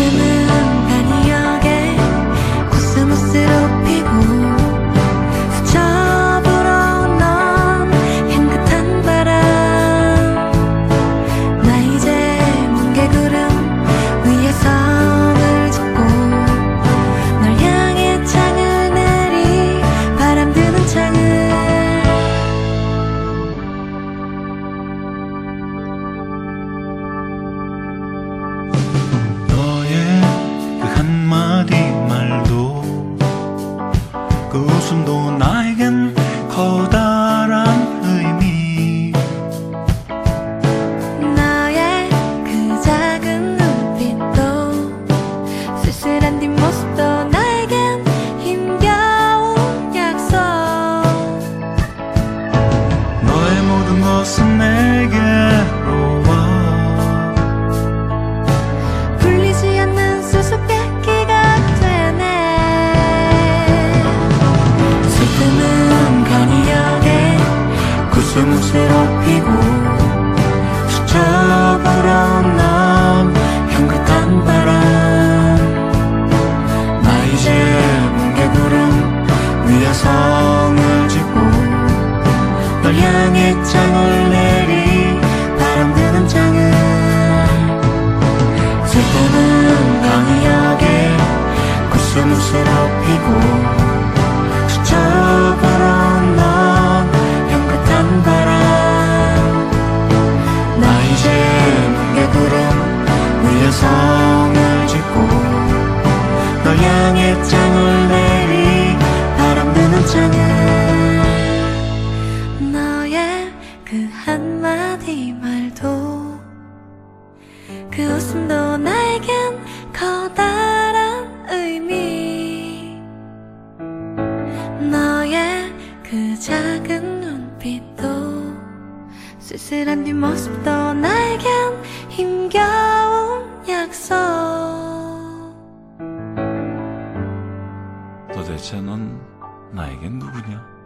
Can 한마디 말도 그 웃음도 나에겐 커다란 의미. 나의 그 작은 눈빛도 쓸쓸한 뒷모습도 나에겐 힘겨운 약속. 너의 모든 것은 내게 금세 업히고 스쳐 불어온 남 향긋한 바람. 나 이제 뭉개구름 위에 성을 짓고 널 향해 창을 위에 성을 짓고 널 향해 장을 내리 바람 부는 창을. 너의 그 한마디 말도 그 웃음도 나에겐 커다란 의미. 너의 그 작은 눈빛도 쓸쓸한 뒷모습도 나에겐 힘겨 도대체 넌 나에겐 누구냐?